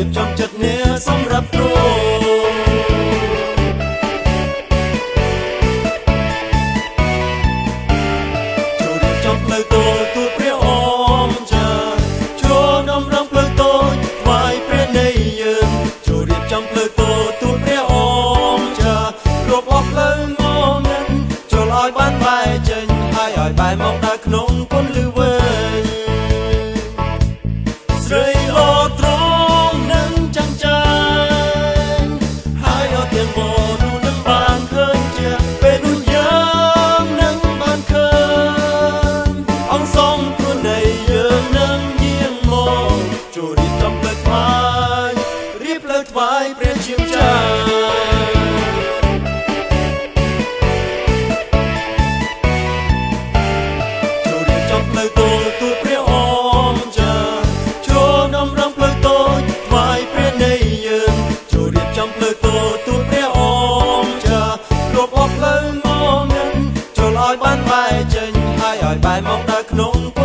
បានពេញចូលឲ្យរៀបចំចិត្តនេះសម្រាប់ទ្រង់ចូលរៀបចំផ្លូវតូចទូលព្រះអង្គចាចូលដំរំផ្លូវតូចថ្វាយព្រះនៃយើងចូលរៀបចំផ្លូវតូចទូលព្រះអង្គចាគ្រប់អស់ផ្លូវងងឹងចូលឲ្យបានបែកចេញហើយឲ្យបែរមកដល់ក្នុងពន្លឺវែងស្រីលោត្រ ចូលរៀបចំផ្លូវតូចទូលព្រះអង្គចាចូលដំរំផ្លូវតូចថ្វាយព្រះនៃយើងចូលរៀបចំផ្លូវតូចទូលព្រះអង្គចាគ្រប់អស់ផ្លូវងងឹងចូលឲ្យបានបែកចេញហើយឲ្យបែរមកដល់ក្នុង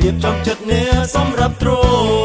រៀបចំចិត្តនេះសម្រាប់ទ្រង់